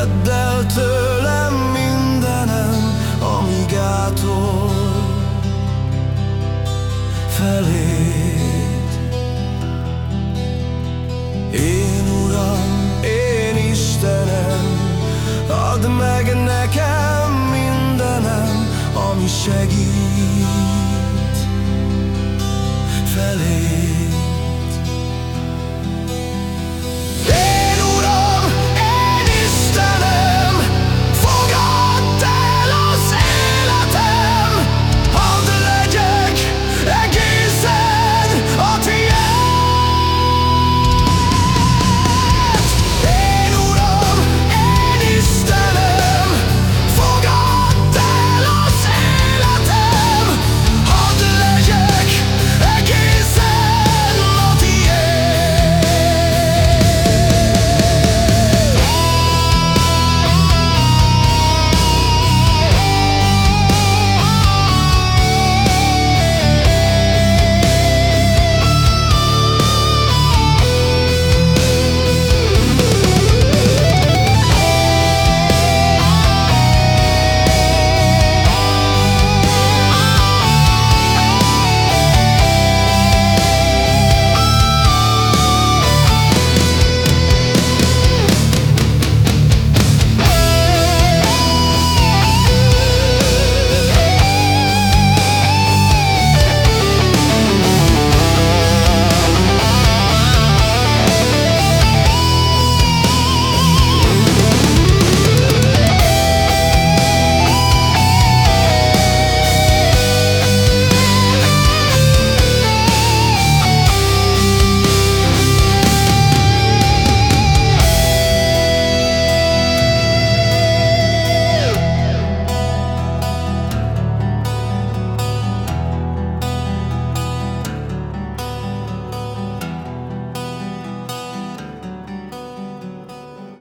Vedd el tőlem mindenem, amíg átol feléd. Én Uram, én Istenem Add meg nekem mindenem, ami segít feléd.